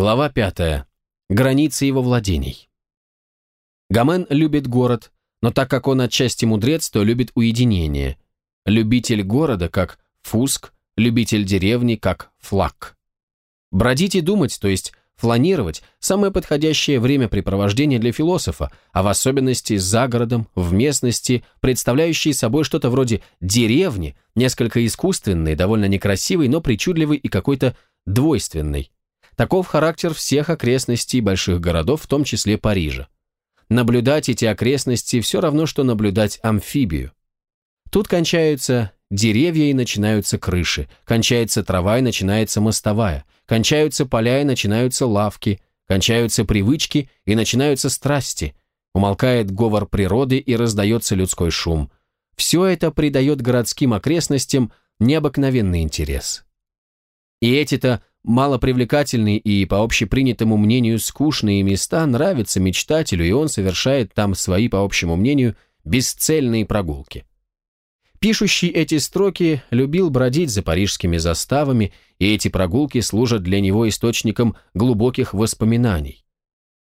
Глава 5. Границы его владений. Гомен любит город, но так как он отчасти мудрец, то любит уединение. Любитель города, как фуск, любитель деревни, как флаг. Бродить и думать, то есть фланировать – самое подходящее времяпрепровождение для философа, а в особенности за городом, в местности, представляющей собой что-то вроде деревни, несколько искусственной, довольно некрасивой, но причудливой и какой-то двойственной. Таков характер всех окрестностей больших городов, в том числе Парижа. Наблюдать эти окрестности все равно, что наблюдать амфибию. Тут кончаются деревья и начинаются крыши, кончается трава и начинается мостовая, кончаются поля и начинаются лавки, кончаются привычки и начинаются страсти, умолкает говор природы и раздается людской шум. Все это придает городским окрестностям необыкновенный интерес. И эти-то малопривлекательные и, по общепринятому мнению, скучные места нравятся мечтателю, и он совершает там свои, по общему мнению, бесцельные прогулки. Пишущий эти строки любил бродить за парижскими заставами, и эти прогулки служат для него источником глубоких воспоминаний.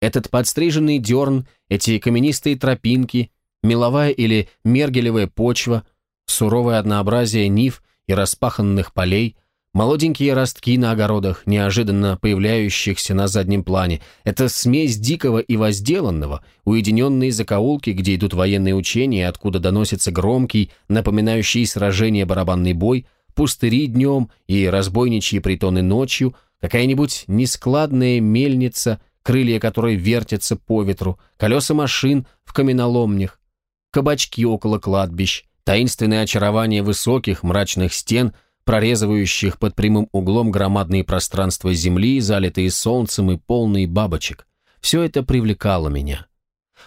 Этот подстриженный дерн, эти каменистые тропинки, меловая или мергелевая почва, суровое однообразие нив и распаханных полей – Молоденькие ростки на огородах, неожиданно появляющихся на заднем плане, это смесь дикого и возделанного, уединенные закоулки, где идут военные учения, откуда доносится громкий, напоминающий сражение барабанный бой, пустыри днем и разбойничьи притоны ночью, какая-нибудь нескладная мельница, крылья которой вертятся по ветру, колеса машин в каменоломнях, кабачки около кладбищ, таинственное очарование высоких мрачных стен – прорезывающих под прямым углом громадные пространства земли, залитые солнцем и полные бабочек. Все это привлекало меня.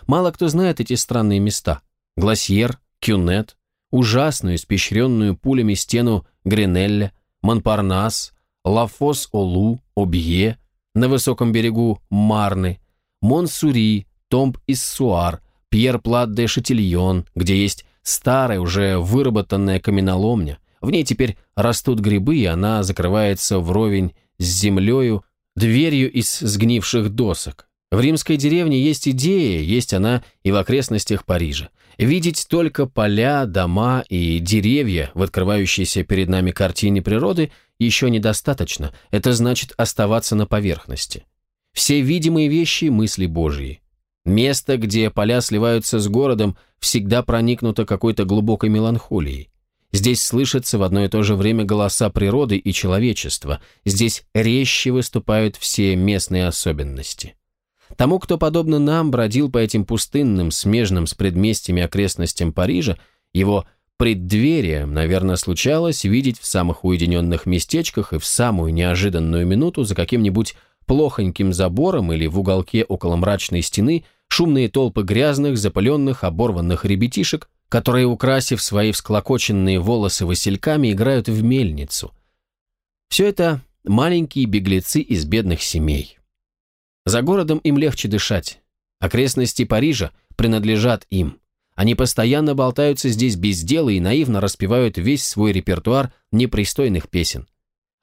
Мало кто знает эти странные места. Гласьер, Кюнет, ужасную, испещренную пулями стену Гренелля, Монпарнас, Лафос-Олу, Обье, на высоком берегу Марны, Монсури, Томб-Иссуар, Пьер-Плат-де-Шатильон, где есть старая, уже выработанная каменоломня, в ней теперь растут грибы, и она закрывается вровень с землею, дверью из сгнивших досок. В римской деревне есть идея, есть она и в окрестностях Парижа. Видеть только поля, дома и деревья в открывающейся перед нами картине природы еще недостаточно. Это значит оставаться на поверхности. Все видимые вещи – мысли Божьи. Место, где поля сливаются с городом, всегда проникнуто какой-то глубокой меланхолией. Здесь слышатся в одно и то же время голоса природы и человечества. Здесь резче выступают все местные особенности. Тому, кто, подобно нам, бродил по этим пустынным, смежным с предместьями окрестностям Парижа, его преддверие, наверное, случалось видеть в самых уединенных местечках и в самую неожиданную минуту за каким-нибудь плохоньким забором или в уголке около мрачной стены шумные толпы грязных, запаленных, оборванных ребятишек, которые, украсив свои всклокоченные волосы васильками, играют в мельницу. Все это маленькие беглецы из бедных семей. За городом им легче дышать. Окрестности Парижа принадлежат им. Они постоянно болтаются здесь без дела и наивно распевают весь свой репертуар непристойных песен.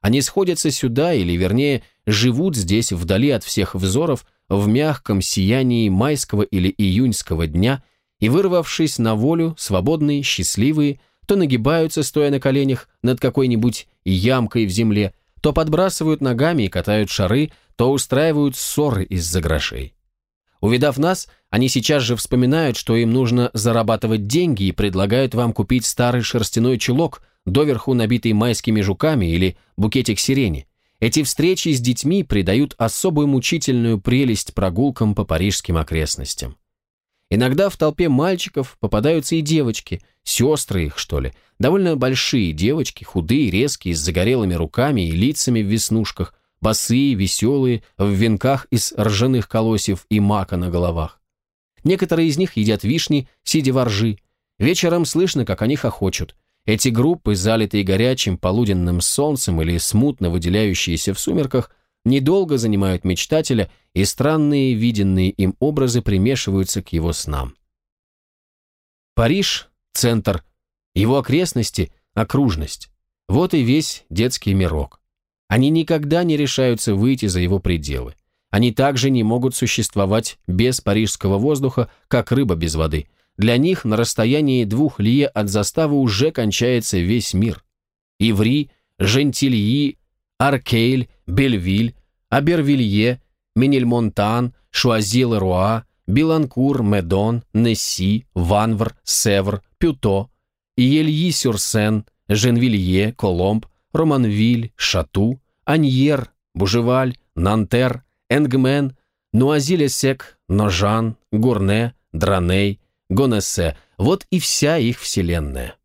Они сходятся сюда, или вернее, живут здесь вдали от всех взоров, в мягком сиянии майского или июньского дня – и, вырвавшись на волю, свободные, счастливые, то нагибаются, стоя на коленях, над какой-нибудь ямкой в земле, то подбрасывают ногами и катают шары, то устраивают ссоры из-за грошей. Увидав нас, они сейчас же вспоминают, что им нужно зарабатывать деньги и предлагают вам купить старый шерстяной чулок, доверху набитый майскими жуками или букетик сирени. Эти встречи с детьми придают особую мучительную прелесть прогулкам по парижским окрестностям. Иногда в толпе мальчиков попадаются и девочки, сестры их, что ли, довольно большие девочки, худые, резкие, с загорелыми руками и лицами в веснушках, босые, веселые, в венках из ржаных колосьев и мака на головах. Некоторые из них едят вишни, сидя во ржи. Вечером слышно, как они хохочут. Эти группы, залитые горячим полуденным солнцем или смутно выделяющиеся в сумерках, недолго занимают мечтателя, и странные виденные им образы примешиваются к его снам. Париж – центр, его окрестности – окружность. Вот и весь детский мирок. Они никогда не решаются выйти за его пределы. Они также не могут существовать без парижского воздуха, как рыба без воды. Для них на расстоянии двух лье от заставы уже кончается весь мир. Иври, Жентильи, Аркейль, Бельвиль, Абервилье, Менельмонтан, Шуазил-Руа, Биланкур, Медон, Несси, Ванвр, Севр, Пюто, Иельи-Сюрсен, Женвилье, Коломб, Романвиль, Шату, Аньер, Бужеваль, Нантер, Энгмен, Нуазиль-Сек, Ножан, Гурне, Драней, Гонессе – вот и вся их вселенная.